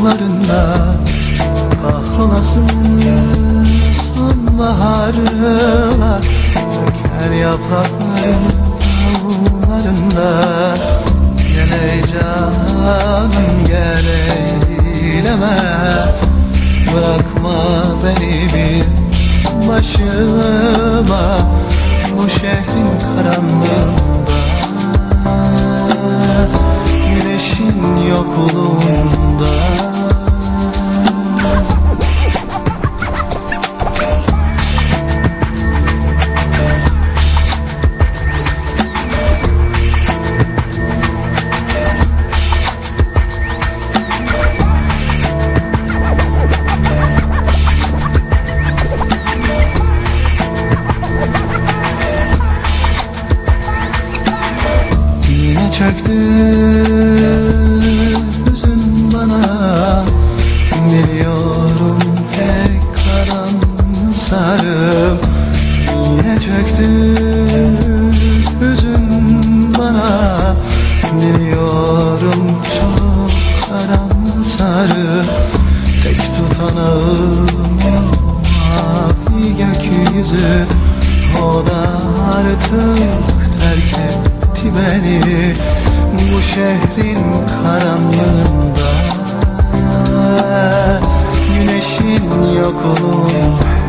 kollarında Kahrolası sonbaharına Döker yaprakların kollarında Gene canım gel eyleme Bırakma beni bir başıma Bu şehrin karanlığı Yine çöktü hüzün bana Biliyorum pek karamsarım Yine çöktü hüzün bana Biliyorum çok karamsarım Tek tutanağım mavi gökyüzü. O da artık terk beni Bu şehrin karanlığında. Güneşin yokluğunda